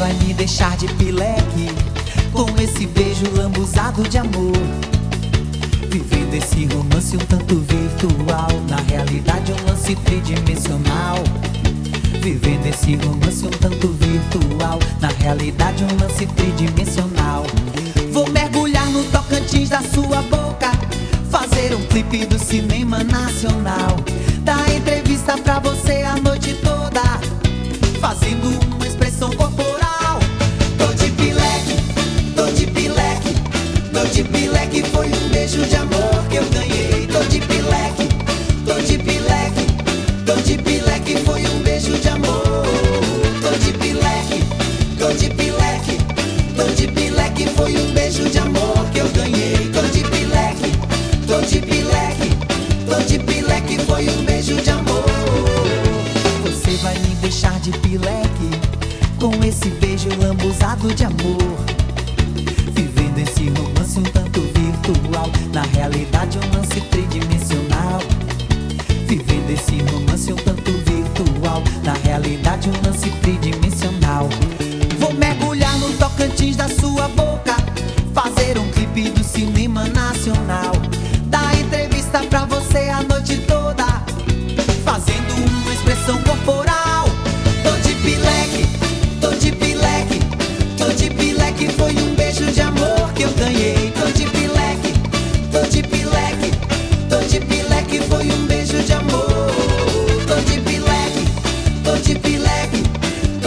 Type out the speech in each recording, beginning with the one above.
vai me deixar de pileque com esse beijo lambuzado de amor. Vivendo esse romance um tanto virtual, na realidade um lance tridimensional. Vivendo esse romance um tanto virtual, na realidade um lance tridimensional. Vou mergulhar no Tocantins da sua boca, fazer um clipe do cinema nacional, dar entrevista pra você a noite toda, fazendo uma expressão corporal. De pileque, foi um beijo de amor que eu ganhei. Tô de pileque, tô de pileque, tô de pileque, foi um beijo de amor. Tô de pileque, tô de pileque, tô de pileque, foi um beijo de amor que eu ganhei. Tô de pileque, tô de pileque, tô de pileque, foi um beijo de amor. Você vai me deixar de pileque com esse beijo lambuzado de amor. Realidade um lance tridimensional.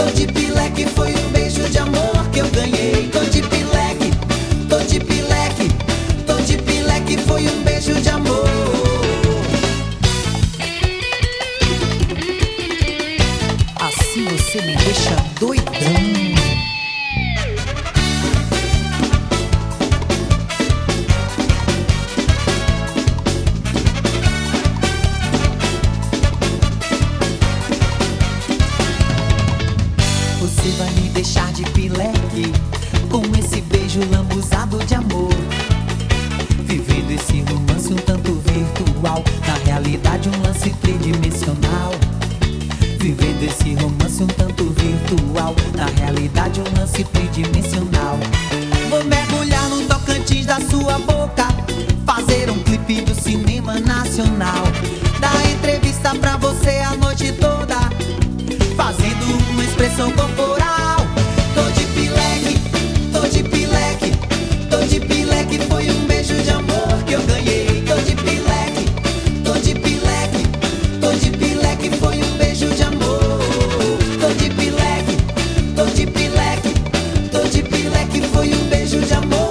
Tô de pileque, foi um beijo de amor que eu ganhei. Tô de pileque, tô de pileque, tô de pileque, foi um beijo de amor. Assim você me deixa doidão. Vivendo esse romance um tanto virtual, na realidade um lance tridimensional. de pileque, tô de pileque foi um beijo de amor.